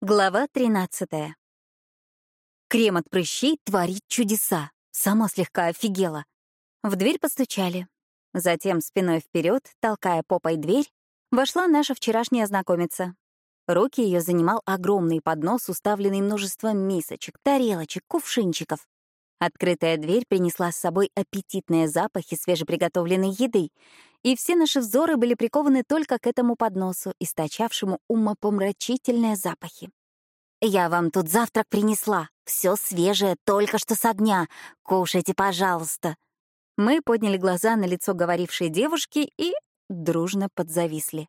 Глава 13. Крем от прыщей творит чудеса. Сама слегка офигела. В дверь постучали. Затем спиной вперед, толкая попой дверь, вошла наша вчерашняя знакомица. Руки ее занимал огромный поднос, уставленный множеством мисочек, тарелочек, кувшинчиков. Открытая дверь принесла с собой аппетитные запахи свежеприготовленной еды, и все наши взоры были прикованы только к этому подносу, источавшему умопомрачительные запахи. «Я вам тут завтрак принесла. Все свежее, только что с огня. Кушайте, пожалуйста». Мы подняли глаза на лицо говорившей девушки и дружно подзависли.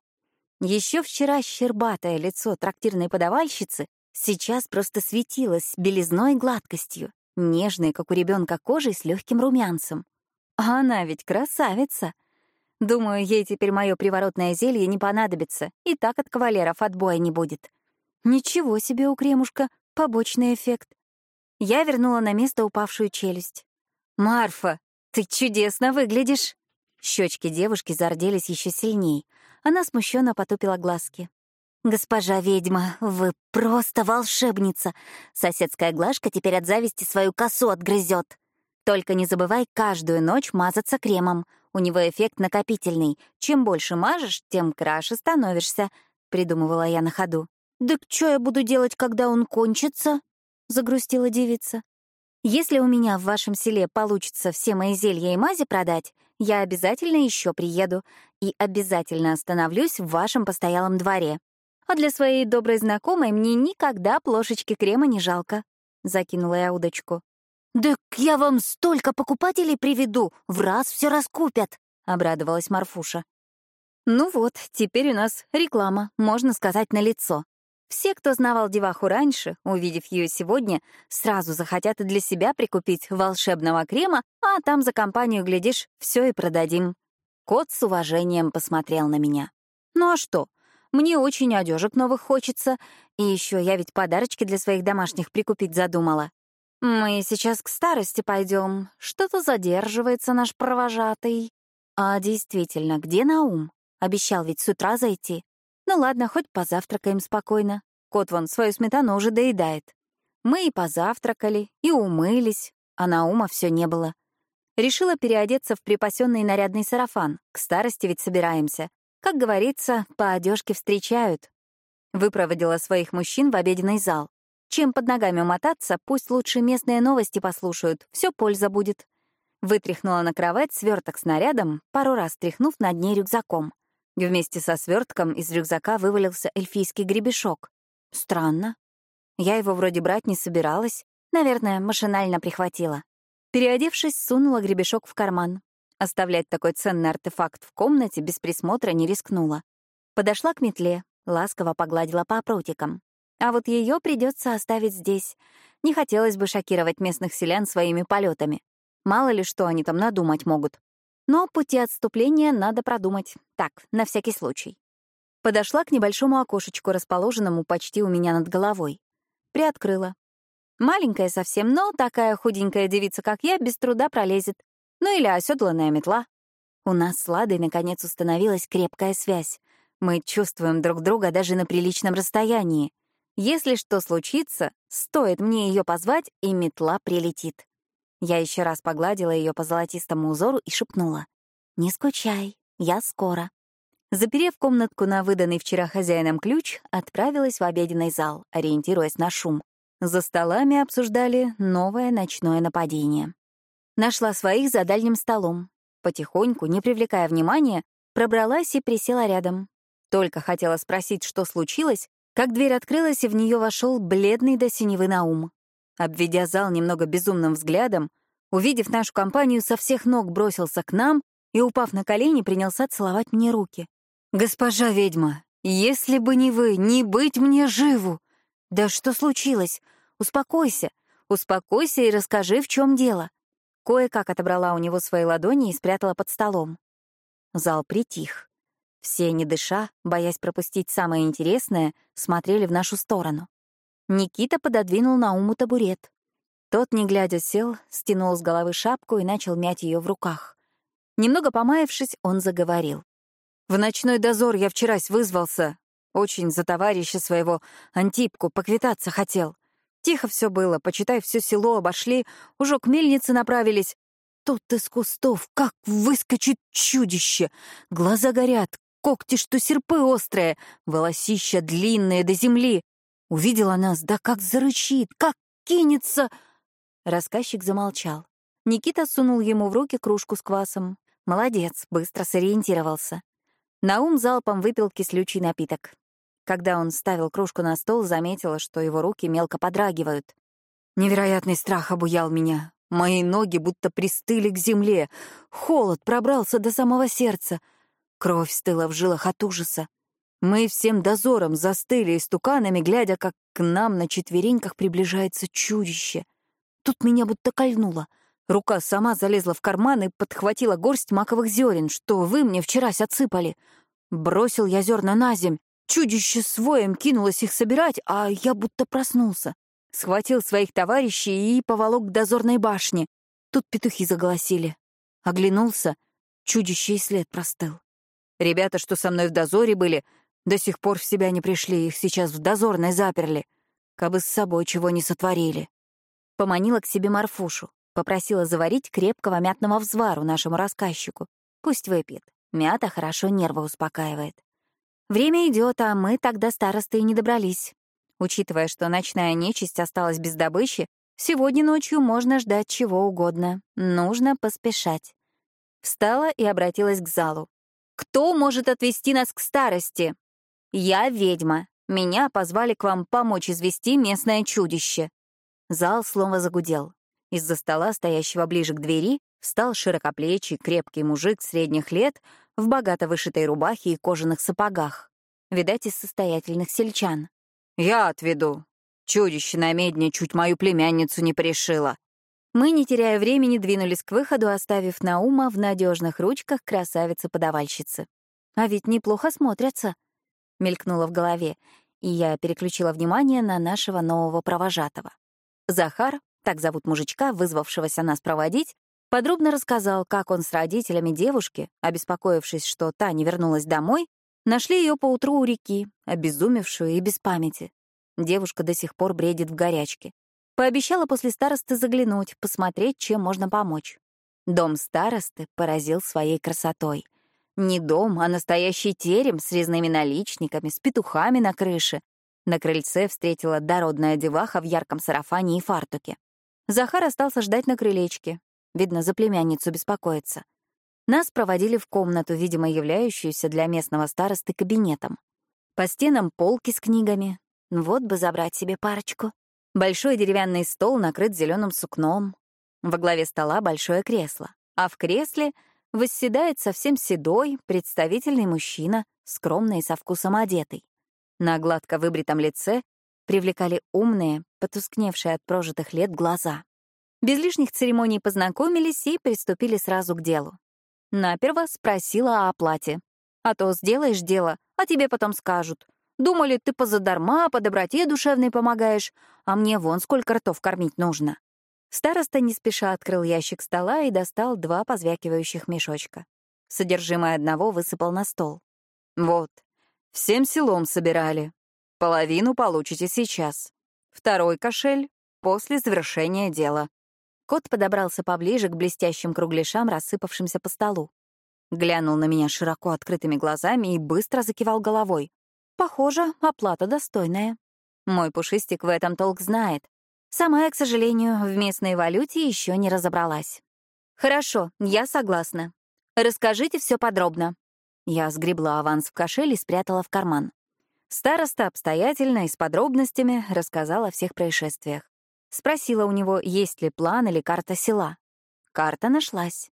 Еще вчера щербатое лицо трактирной подавальщицы сейчас просто светилось белизной гладкостью, нежной, как у ребенка кожей с легким румянцем. А она ведь красавица. Думаю, ей теперь мое приворотное зелье не понадобится, и так от кавалеров отбоя не будет. Ничего себе у кремушка, побочный эффект. Я вернула на место упавшую челюсть. «Марфа, ты чудесно выглядишь!» Щечки девушки зарделись еще сильней. Она смущенно потупила глазки. «Госпожа ведьма, вы просто волшебница! Соседская Глашка теперь от зависти свою косу отгрызет. Только не забывай каждую ночь мазаться кремом. У него эффект накопительный. Чем больше мажешь, тем краше становишься», — придумывала я на ходу. «Так что я буду делать, когда он кончится?» — загрустила девица. «Если у меня в вашем селе получится все мои зелья и мази продать, я обязательно еще приеду и обязательно остановлюсь в вашем постоялом дворе. А для своей доброй знакомой мне никогда плошечки крема не жалко», — закинула я удочку. «Так я вам столько покупателей приведу, в раз все раскупят», — обрадовалась Марфуша. «Ну вот, теперь у нас реклама, можно сказать, на лицо. Все, кто знавал деваху раньше, увидев ее сегодня, сразу захотят и для себя прикупить волшебного крема, а там за компанию, глядишь, все и продадим». Кот с уважением посмотрел на меня. «Ну а что? Мне очень одежек новых хочется, и еще я ведь подарочки для своих домашних прикупить задумала. «Мы сейчас к старости пойдем. Что-то задерживается наш провожатый». «А действительно, где Наум? Обещал ведь с утра зайти. Ну ладно, хоть позавтракаем спокойно. Кот вон свою сметану уже доедает. Мы и позавтракали, и умылись, а Наума все не было. Решила переодеться в припасенный нарядный сарафан. К старости ведь собираемся. Как говорится, по одежке встречают. Выпроводила своих мужчин в обеденный зал. Чем под ногами мотаться, пусть лучше местные новости послушают, все польза будет. Вытряхнула на кровать сверток с нарядом, пару раз тряхнув над ней рюкзаком. Вместе со свертком из рюкзака вывалился эльфийский гребешок. Странно. Я его вроде брать не собиралась. Наверное, машинально прихватила. Переодевшись, сунула гребешок в карман. Оставлять такой ценный артефакт в комнате без присмотра не рискнула. Подошла к метле, ласково погладила по прутикам. А вот ее придется оставить здесь. Не хотелось бы шокировать местных селян своими полетами. Мало ли что они там надумать могут. Но пути отступления надо продумать. Так, на всякий случай. Подошла к небольшому окошечку, расположенному почти у меня над головой. Приоткрыла. Маленькая совсем, но такая худенькая девица, как я, без труда пролезет. Ну или оседланная метла. У нас с Ладой, наконец, установилась крепкая связь. Мы чувствуем друг друга даже на приличном расстоянии. Если что случится, стоит мне ее позвать, и метла прилетит. Я еще раз погладила ее по золотистому узору и шепнула. «Не скучай, я скоро». Заперев комнатку на выданный вчера хозяином ключ, отправилась в обеденный зал, ориентируясь на шум. За столами обсуждали новое ночное нападение. Нашла своих за дальним столом. Потихоньку, не привлекая внимания, пробралась и присела рядом. Только хотела спросить, что случилось, как дверь открылась, и в нее вошел бледный до синевы Наум. Обведя зал немного безумным взглядом, увидев нашу компанию, со всех ног бросился к нам и, упав на колени, принялся целовать мне руки. «Госпожа ведьма, если бы не вы, не быть мне живу!» «Да что случилось? Успокойся, успокойся и расскажи, в чем дело». Кое-как отобрала у него свои ладони и спрятала под столом. Зал притих. Все, не дыша, боясь пропустить самое интересное, смотрели в нашу сторону. Никита пододвинул Науму табурет. Тот, не глядя, сел, стянул с головы шапку и начал мять ее в руках. Немного помаявшись, он заговорил. «В ночной дозор я вчерась вызвался. Очень за товарища своего Антипку поквитаться хотел. Тихо все было, почитай, все село обошли, уже к мельнице направились. Тут из кустов как выскочит чудище. Глаза горят, когти, что серпы острые, волосища длинные до земли. Увидела нас, да как зарычит, как кинется. Рассказчик замолчал. Никита сунул ему в руки кружку с квасом. Молодец, быстро сориентировался. Наум залпом выпил кислючий напиток. Когда он ставил кружку на стол, заметила, что его руки мелко подрагивают. Невероятный страх обуял меня. Мои ноги будто пристыли к земле. Холод пробрался до самого сердца. Кровь стыла в жилах от ужаса. Мы всем дозором застыли истуканами, глядя, как к нам на четвереньках приближается чудище. Тут меня будто кольнуло — Рука сама залезла в карман и подхватила горсть маковых зерен, что вы мне вчерась отсыпали. Бросил я зерна на земь. Чудище своим кинулось их собирать, а я будто проснулся. Схватил своих товарищей и поволок к дозорной башне. Тут петухи заголосили. Оглянулся, чудище и след простыл. Ребята, что со мной в дозоре были, до сих пор в себя не пришли, их сейчас в дозорной заперли. Кабы с собой чего не сотворили. Поманила к себе Марфушу. Попросила заварить крепкого мятного взвару нашему рассказчику. Пусть выпьет. Мята хорошо нервы успокаивает. Время идет, а мы тогда старосты и не добрались. Учитывая, что ночная нечисть осталась без добычи, сегодня ночью можно ждать чего угодно. Нужно поспешать. Встала и обратилась к залу. «Кто может отвести нас к старости?» «Я ведьма. Меня позвали к вам помочь извести местное чудище». Зал словно загудел. Из-за стола, стоящего ближе к двери, встал широкоплечий, крепкий мужик средних лет в богато вышитой рубахе и кожаных сапогах. Видать, из состоятельных сельчан. «Я отведу. Чудище на медне чуть мою племянницу не пришило». Мы, не теряя времени, двинулись к выходу, оставив Наума в надежных ручках красавицы-подавальщицы. «А ведь неплохо смотрятся», — мелькнуло в голове, и я переключила внимание на нашего нового провожатого. Захар, так зовут мужичка, вызвавшегося нас проводить, подробно рассказал, как он с родителями девушки, обеспокоившись, что та не вернулась домой, нашли ее поутру у реки, обезумевшую и без памяти. Девушка до сих пор бредит в горячке. Пообещала после старосты заглянуть, посмотреть, чем можно помочь. Дом старосты поразил своей красотой. Не дом, а настоящий терем с резными наличниками, с петухами на крыше. На крыльце встретила дородная деваха в ярком сарафане и фартуке. Захар остался ждать на крылечке. Видно, за племянницу беспокоится. Нас проводили в комнату, видимо, являющуюся для местного старосты кабинетом. По стенам полки с книгами. Вот бы забрать себе парочку. Большой деревянный стол накрыт зеленым сукном. Во главе стола большое кресло. А в кресле восседает совсем седой, представительный мужчина, скромный и со вкусом одетый. На гладко выбритом лице привлекали умные, потускневшие от прожитых лет глаза. Без лишних церемоний познакомились и приступили сразу к делу. Наперво спросила о оплате. «А то сделаешь дело, а тебе потом скажут. Думали, ты позадарма, по доброте душевной помогаешь, а мне вон сколько ртов кормить нужно». Староста не спеша открыл ящик стола и достал два позвякивающих мешочка. Содержимое одного высыпал на стол. «Вот, всем селом собирали. Половину получите сейчас. Второй кошель — после завершения дела. Кот подобрался поближе к блестящим кругляшам, рассыпавшимся по столу. Глянул на меня широко открытыми глазами и быстро закивал головой. Похоже, оплата достойная. Мой пушистик в этом толк знает. Сама я, к сожалению, в местной валюте еще не разобралась. Хорошо, я согласна. Расскажите все подробно. Я сгребла аванс в кошель и спрятала в карман. Староста обстоятельно и с подробностями рассказал о всех происшествиях. Спросила у него, есть ли план или карта села. Карта нашлась.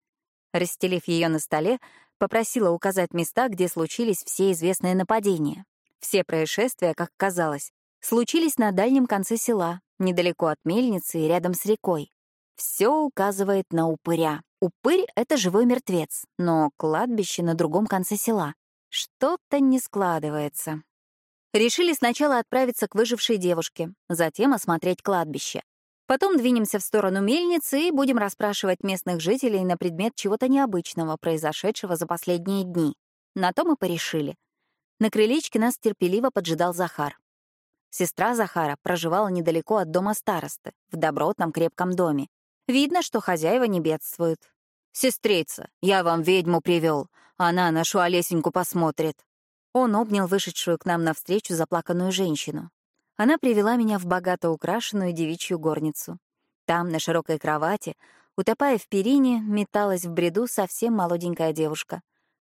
Расстелив ее на столе, попросила указать места, где случились все известные нападения. Все происшествия, как казалось, случились на дальнем конце села, недалеко от мельницы и рядом с рекой. Все указывает на упыря. Упырь — это живой мертвец, но кладбище на другом конце села. Что-то не складывается. Решили сначала отправиться к выжившей девушке, затем осмотреть кладбище. Потом двинемся в сторону мельницы и будем расспрашивать местных жителей на предмет чего-то необычного, произошедшего за последние дни. На то мы порешили. На крылечке нас терпеливо поджидал Захар. Сестра Захара проживала недалеко от дома старосты, в добротном крепком доме. Видно, что хозяева не бедствуют. «Сестрица, я вам ведьму привел. Она нашу Олесеньку посмотрит». Он обнял вышедшую к нам навстречу заплаканную женщину. Она привела меня в богато украшенную девичью горницу. Там, на широкой кровати, утопая в перине, металась в бреду совсем молоденькая девушка.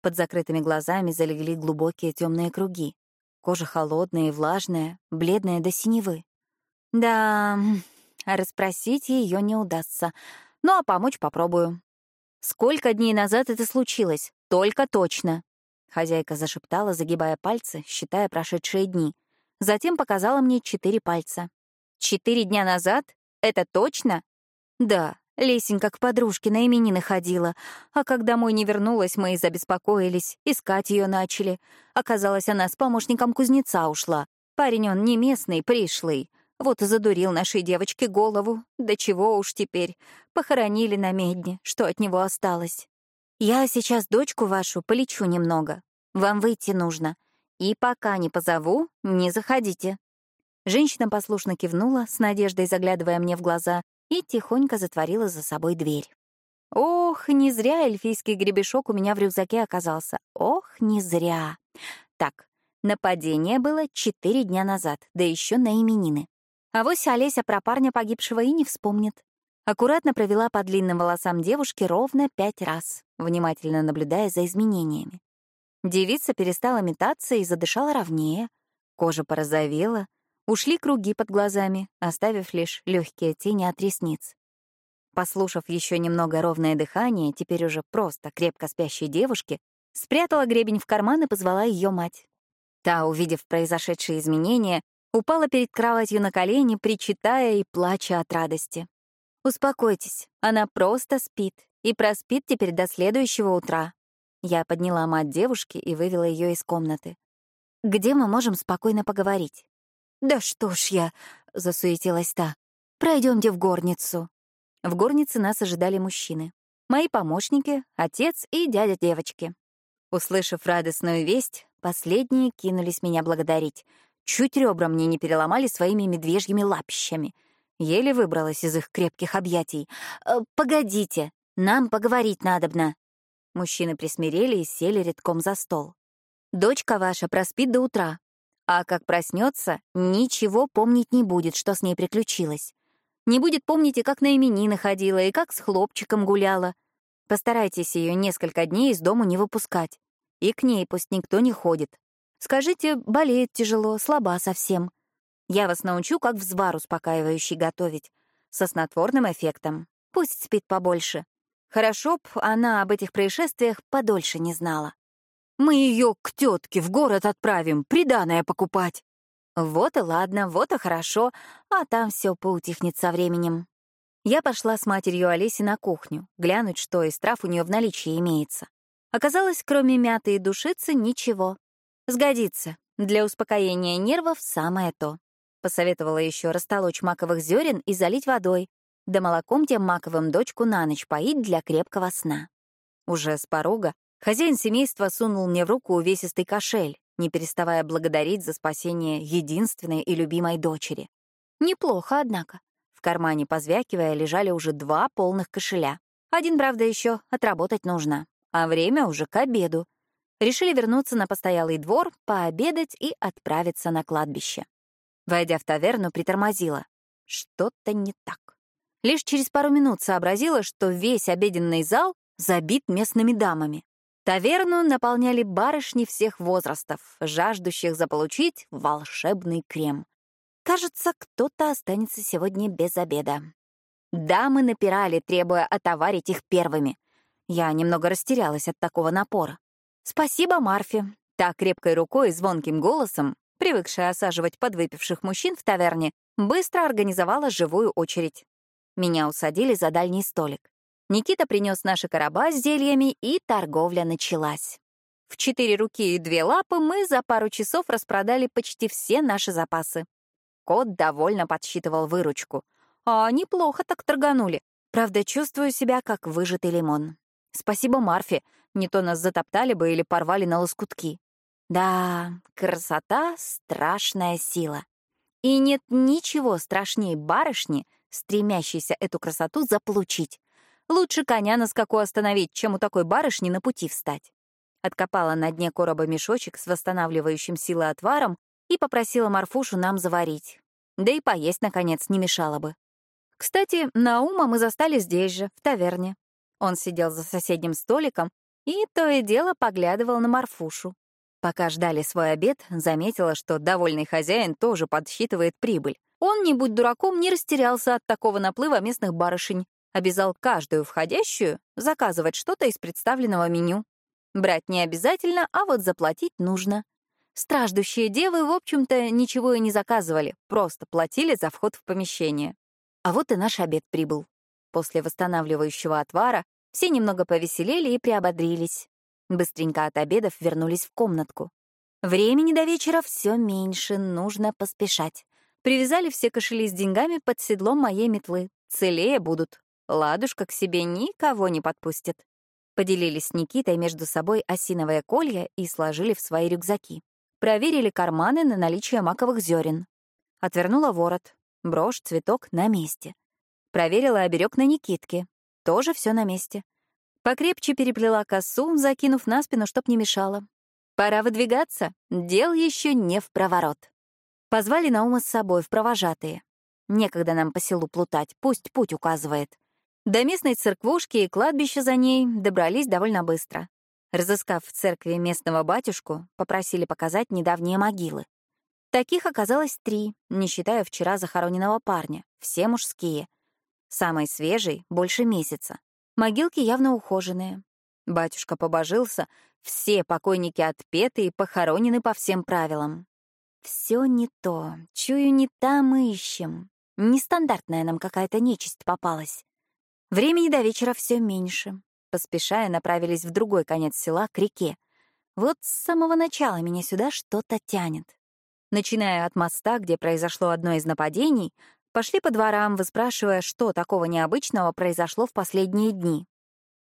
Под закрытыми глазами залегли глубокие темные круги. Кожа холодная и влажная, бледная до синевы. Да, расспросить ее не удастся. Ну а помочь попробую. Сколько дней назад это случилось? Только точно. Хозяйка зашептала, загибая пальцы, считая прошедшие дни. Затем показала мне четыре пальца. Четыре дня назад? Это точно? Да, Лесенька к подружке на именины ходила, а когда домой не вернулась, мы и забеспокоились, искать ее начали. Оказалось, она с помощником кузнеца ушла. Парень он не местный, пришлый. Вот и задурил нашей девочке голову. Да чего уж теперь. Похоронили на медне, что от него осталось. Я сейчас дочку вашу полечу немного. Вам выйти нужно. И пока не позову, не заходите. Женщина послушно кивнула, с надеждой заглядывая мне в глаза, и тихонько затворила за собой дверь. Ох, не зря эльфийский гребешок у меня в рюкзаке оказался. Ох, не зря. Так, нападение было четыре дня назад, да еще на именины. А вось Олеся про парня погибшего и не вспомнит. Аккуратно провела по длинным волосам девушки ровно пять раз, внимательно наблюдая за изменениями. Девица перестала метаться и задышала ровнее. Кожа порозовела, Ушли круги под глазами, оставив лишь легкие тени от ресниц. Послушав еще немного ровное дыхание, теперь уже просто крепко спящей девушки, спрятала гребень в карман и позвала ее мать. Та, увидев произошедшие изменения, упала перед кроватью на колени, причитая и плача от радости. «Успокойтесь, она просто спит, и проспит теперь до следующего утра». Я подняла мать девушки и вывела ее из комнаты. «Где мы можем спокойно поговорить?» «Да что ж я!» — засуетилась та. Пройдемте в горницу». В горнице нас ожидали мужчины. Мои помощники, отец и дядя девочки. Услышав радостную весть, последние кинулись меня благодарить. Чуть ребра мне не переломали своими медвежьими лапищами. Еле выбралась из их крепких объятий. «Э, «Погодите, нам поговорить надобно». Мужчины присмирели и сели редком за стол. «Дочка ваша проспит до утра, а как проснется, ничего помнить не будет, что с ней приключилось. Не будет помнить и как на именины ходила, и как с хлопчиком гуляла. Постарайтесь ее несколько дней из дому не выпускать. И к ней пусть никто не ходит. Скажите, болеет тяжело, слаба совсем. Я вас научу, как взвар успокаивающий готовить. Со снотворным эффектом. Пусть спит побольше. Хорошо б она об этих происшествиях подольше не знала. Мы ее к тетке в город отправим, приданое покупать. Вот и ладно, вот и хорошо, а там все поутихнет со временем. Я пошла с матерью Олеси на кухню, глянуть, что из трав у нее в наличии имеется. Оказалось, кроме мяты и душицы, ничего. Сгодится. Для успокоения нервов самое то. Посоветовала еще растолочь маковых зерен и залить водой, да молоком тем маковым дочку на ночь поить для крепкого сна. Уже с порога Хозяин семейства сунул мне в руку увесистый кошель, не переставая благодарить за спасение единственной и любимой дочери. Неплохо, однако. В кармане, позвякивая, лежали уже два полных кошеля. Один, правда, еще отработать нужно, а время уже к обеду. Решили вернуться на постоялый двор, пообедать и отправиться на кладбище. Войдя в таверну, притормозила. Что-то не так. Лишь через пару минут сообразила, что весь обеденный зал забит местными дамами. Таверну наполняли барышни всех возрастов, жаждущих заполучить волшебный крем. Кажется, кто-то останется сегодня без обеда. Дамы напирали, требуя отоварить их первыми. Я немного растерялась от такого напора. Спасибо Марфе. Та крепкой рукой и звонким голосом, привыкшая осаживать подвыпивших мужчин в таверне, быстро организовала живую очередь. Меня усадили за дальний столик. Никита принес наши короба с зельями, и торговля началась. В четыре руки и две лапы мы за пару часов распродали почти все наши запасы. Кот довольно подсчитывал выручку. А неплохо так торганули. Правда, чувствую себя как выжатый лимон. Спасибо Марфе, не то нас затоптали бы или порвали на лоскутки. Да, красота — страшная сила. И нет ничего страшнее барышни, стремящейся эту красоту заполучить. Лучше коня на скаку остановить, чем у такой барышни на пути встать. Откопала на дне короба мешочек с восстанавливающим силы отваром и попросила Марфушу нам заварить. Да и поесть, наконец, не мешало бы. Кстати, Наума мы застали здесь же, в таверне. Он сидел за соседним столиком и то и дело поглядывал на Марфушу. Пока ждали свой обед, заметила, что довольный хозяин тоже подсчитывает прибыль. Он, не будь дураком, не растерялся от такого наплыва местных барышень, обязал каждую входящую заказывать что-то из представленного меню. Брать не обязательно, а вот заплатить нужно. Страждущие девы, в общем-то, ничего и не заказывали, просто платили за вход в помещение. А вот и наш обед прибыл. После восстанавливающего отвара все немного повеселели и приободрились. Быстренько от обедов вернулись в комнатку. Времени до вечера все меньше, нужно поспешать. Привязали все кошели с деньгами под седлом моей метлы. Целее будут. Ладушка к себе никого не подпустит. Поделились Никитой между собой осиновое колье и сложили в свои рюкзаки. Проверили карманы на наличие маковых зерен. Отвернула ворот. Брошь, цветок на месте. Проверила оберег на Никитке. Тоже все на месте. Покрепче переплела косу, закинув на спину, чтоб не мешало. Пора выдвигаться. Дел еще не в проворот. Позвали Наума с собой в провожатые. Некогда нам по селу плутать, пусть путь указывает. До местной церквушки и кладбища за ней добрались довольно быстро. Разыскав в церкви местного батюшку, попросили показать недавние могилы. Таких оказалось три, не считая вчера захороненного парня, все мужские. Самый свежий — больше месяца. Могилки явно ухоженные. Батюшка побожился, все покойники отпеты и похоронены по всем правилам. Все не то, чую, не там ищем. Нестандартная нам какая-то нечисть попалась. Времени до вечера все меньше. Поспешая, направились в другой конец села, к реке. Вот с самого начала меня сюда что-то тянет. Начиная от моста, где произошло одно из нападений, пошли по дворам, выспрашивая, что такого необычного произошло в последние дни.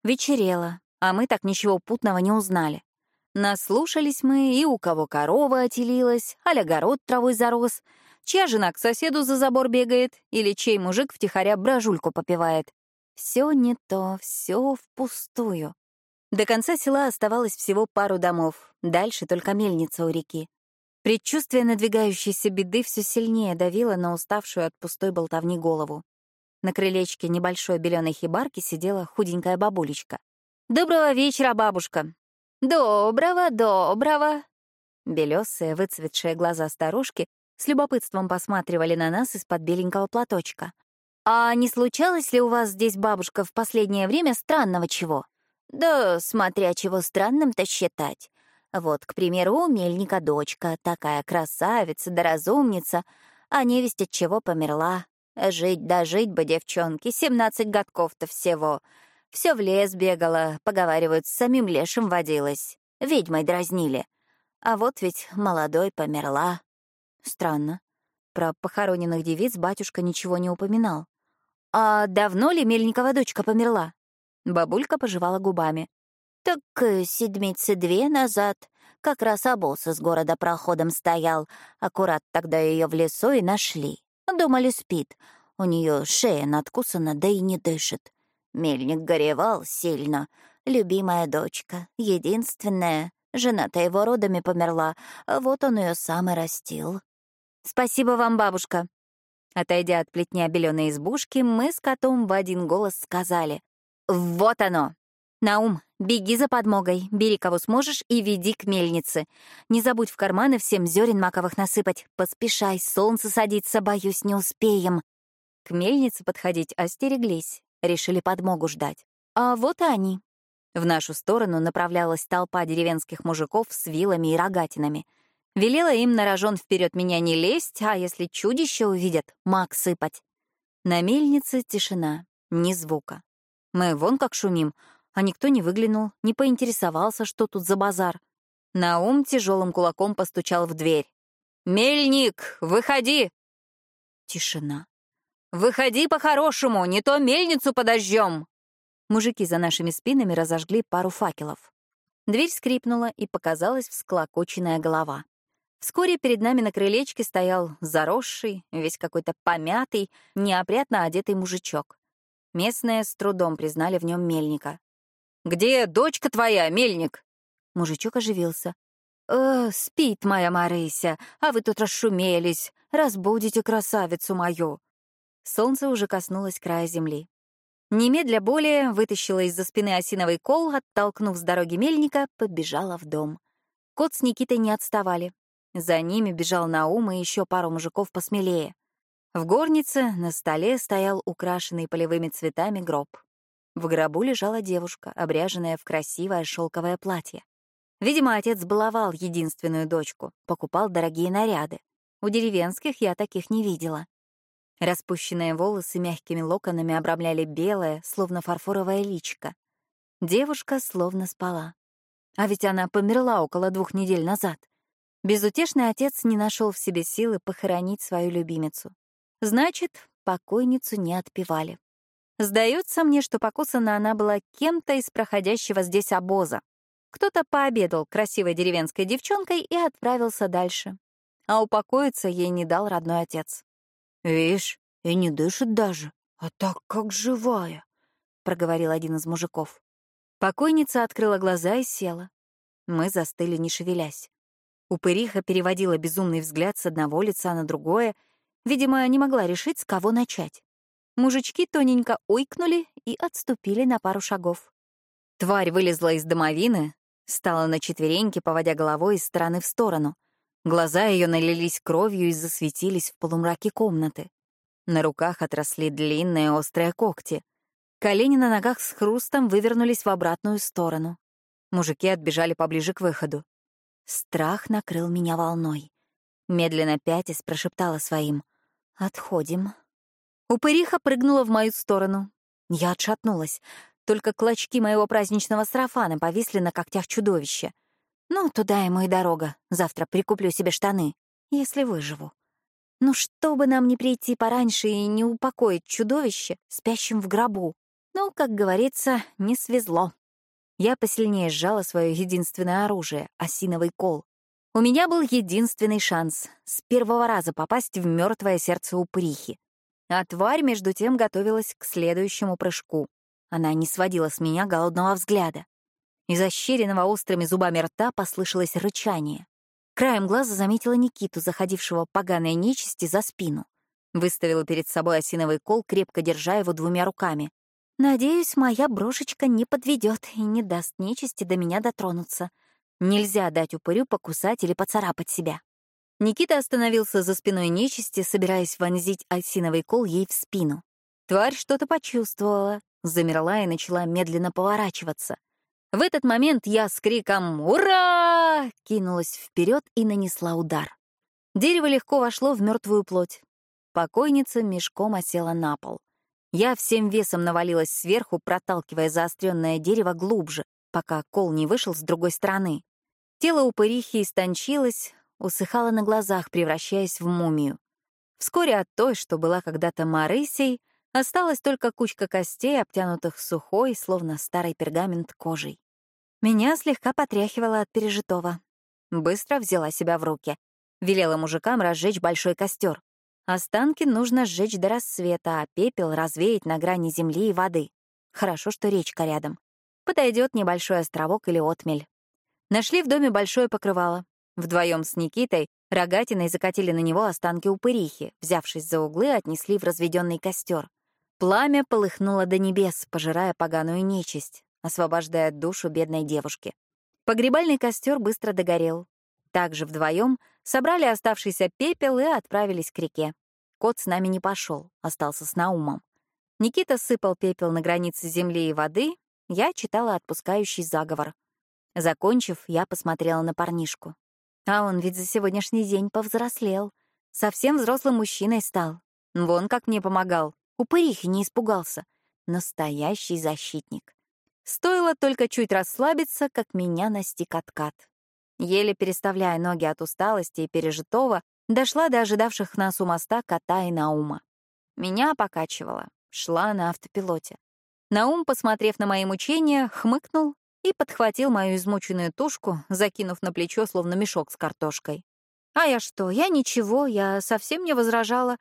Вечерело, а мы так ничего путного не узнали. Наслушались мы, и у кого корова отелилась, аля огород травой зарос, чья жена к соседу за забор бегает, или чей мужик втихаря брожульку попивает. Все не то, все впустую. До конца села оставалось всего пару домов, дальше только мельница у реки. Предчувствие надвигающейся беды все сильнее давило на уставшую от пустой болтовни голову. На крылечке небольшой беленой хибарки сидела худенькая бабулечка. «Доброго вечера, бабушка!» «Доброго, доброго!» Белесые, выцветшие глаза старушки с любопытством посматривали на нас из-под беленького платочка. «А не случалось ли у вас здесь, бабушка, в последнее время странного чего?» «Да, смотря чего странным-то считать. Вот, к примеру, у мельника дочка, такая красавица да разумница, а невесть от чего померла. Жить да жить бы, девчонки, семнадцать годков-то всего. Все в лес бегала, поговаривают, с самим лешим водилась. Ведьмой дразнили. А вот ведь молодой померла. Странно. Про похороненных девиц батюшка ничего не упоминал. «А давно ли Мельникова дочка померла?» Бабулька пожевала губами. «Так э, седмицы две назад. Как раз обоз из города проходом стоял. Аккурат тогда ее в лесу и нашли. Думали, спит. У нее шея надкусана, да и не дышит. Мельник горевал сильно. Любимая дочка, единственная. Жена-то его родами померла, вот он ее сам и растил. «Спасибо вам, бабушка». Отойдя от плетня беленой избушки, мы с котом в один голос сказали. «Вот оно! Наум, беги за подмогой, бери кого сможешь и веди к мельнице. Не забудь в карманы всем зерен маковых насыпать. Поспешай, солнце садится, боюсь, не успеем». К мельнице подходить остереглись, решили подмогу ждать. А вот и они. В нашу сторону направлялась толпа деревенских мужиков с вилами и рогатинами — Велела им на рожон вперед меня не лезть, а если чудище увидят, маг сыпать. На мельнице тишина, ни звука. Мы вон как шумим, а никто не выглянул, не поинтересовался, что тут за базар. Наум тяжелым кулаком постучал в дверь. «Мельник, выходи!» Тишина. «Выходи по-хорошему, не то мельницу подожжем!» Мужики за нашими спинами разожгли пару факелов. Дверь скрипнула, и показалась всклокоченная голова. Вскоре перед нами на крылечке стоял заросший, весь какой-то помятый, неопрятно одетый мужичок. Местные с трудом признали в нем мельника. «Где дочка твоя, мельник?» Мужичок оживился. «Э, спит моя Марыся, а вы тут расшумелись. Разбудите красавицу мою». Солнце уже коснулось края земли. Немедля более вытащила из-за спины осиновый кол, оттолкнув с дороги мельника, побежала в дом. Кот с Никитой не отставали. За ними бежал Наум и еще пару мужиков посмелее. В горнице на столе стоял украшенный полевыми цветами гроб. В гробу лежала девушка, обряженная в красивое шелковое платье. Видимо, отец баловал единственную дочку, покупал дорогие наряды. У деревенских я таких не видела. Распущенные волосы мягкими локонами обрамляли белое, словно фарфоровое личико. Девушка словно спала. А ведь она померла около двух недель назад. Безутешный отец не нашел в себе силы похоронить свою любимицу. Значит, покойницу не отпевали. Сдается мне, что покусана она была кем-то из проходящего здесь обоза. Кто-то пообедал красивой деревенской девчонкой и отправился дальше. А упокоиться ей не дал родной отец. «Вишь, и не дышит даже, а так как живая», — проговорил один из мужиков. Покойница открыла глаза и села. Мы застыли, не шевелясь. Упыриха переводила безумный взгляд с одного лица на другое, видимо, не могла решить, с кого начать. Мужички тоненько ойкнули и отступили на пару шагов. Тварь вылезла из домовины, стала на четвереньки, поводя головой из стороны в сторону. Глаза ее налились кровью и засветились в полумраке комнаты. На руках отросли длинные острые когти. Колени на ногах с хрустом вывернулись в обратную сторону. Мужики отбежали поближе к выходу. Страх накрыл меня волной. Медленно пятясь прошептала своим «Отходим». Упыриха прыгнула в мою сторону. Я отшатнулась. Только клочки моего праздничного сарафана повисли на когтях чудовища. Ну, туда ему и дорога. Завтра прикуплю себе штаны, если выживу. Ну, чтобы нам не прийти пораньше и не упокоить чудовище, спящим в гробу. Ну, как говорится, не свезло. Я посильнее сжала свое единственное оружие — осиновый кол. У меня был единственный шанс — с первого раза попасть в мертвое сердце упырихи. А тварь, между тем, готовилась к следующему прыжку. Она не сводила с меня голодного взгляда. Из ощеренного острыми зубами рта послышалось рычание. Краем глаза заметила Никиту, заходившего поганой нечисти за спину. Выставила перед собой осиновый кол, крепко держа его двумя руками. Надеюсь, моя брошечка не подведет и не даст нечисти до меня дотронуться. Нельзя дать упырю покусать или поцарапать себя. Никита остановился за спиной нечисти, собираясь вонзить осиновый кол ей в спину. Тварь что-то почувствовала, замерла и начала медленно поворачиваться. В этот момент я с криком «Ура!» кинулась вперед и нанесла удар. Дерево легко вошло в мертвую плоть. Покойница мешком осела на пол. Я всем весом навалилась сверху, проталкивая заостренное дерево глубже, пока кол не вышел с другой стороны. Тело упырихи истончилось, усыхало на глазах, превращаясь в мумию. Вскоре от той, что была когда-то Марысей, осталась только кучка костей, обтянутых сухой, словно старый пергамент кожей. Меня слегка потряхивало от пережитого. Быстро взяла себя в руки. Велела мужикам разжечь большой костер. Останки нужно сжечь до рассвета, а пепел развеять на грани земли и воды. Хорошо, что речка рядом. Подойдет небольшой островок или отмель. Нашли в доме большое покрывало. Вдвоем с Никитой рогатиной закатили на него останки упырихи, взявшись за углы, отнесли в разведенный костер. Пламя полыхнуло до небес, пожирая поганую нечисть, освобождая душу бедной девушки. Погребальный костер быстро догорел. Также вдвоем собрали оставшийся пепел и отправились к реке. Кот с нами не пошел, остался с Наумом. Никита сыпал пепел на границе земли и воды, я читала отпускающий заговор. Закончив, я посмотрела на парнишку. А он ведь за сегодняшний день повзрослел. Совсем взрослым мужчиной стал. Вон как мне помогал. Упырихи не испугался. Настоящий защитник. Стоило только чуть расслабиться, как меня настиг откат. Еле переставляя ноги от усталости и пережитого, Дошла до ожидавших нас у моста кота и Наума. Меня покачивало, шла на автопилоте. Наум, посмотрев на мои мучения, хмыкнул и подхватил мою измученную тушку, закинув на плечо, словно мешок с картошкой. А я что, я ничего, я совсем не возражала.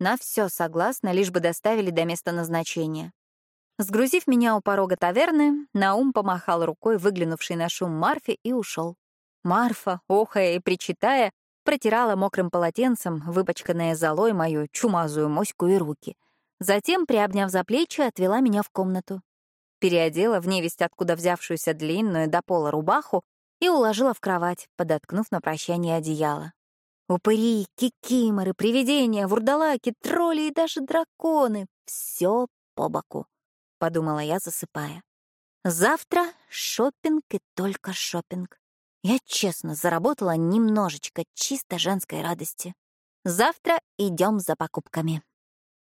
На все согласна, лишь бы доставили до места назначения. Сгрузив меня у порога таверны, Наум помахал рукой, выглянувший на шум Марфе, и ушел. Марфа, охая и причитая, протирала мокрым полотенцем, выпачканная золой, мою чумазую моську и руки. Затем, приобняв за плечи, отвела меня в комнату. Переодела в невесть откуда взявшуюся длинную до пола рубаху и уложила в кровать, подоткнув на прощание одеяло. Упыри, кикиморы, привидения, вурдалаки, тролли и даже драконы — все по боку. — подумала я, засыпая. «Завтра шопинг и только шопинг. Я честно заработала немножечко чисто женской радости. Завтра идем за покупками».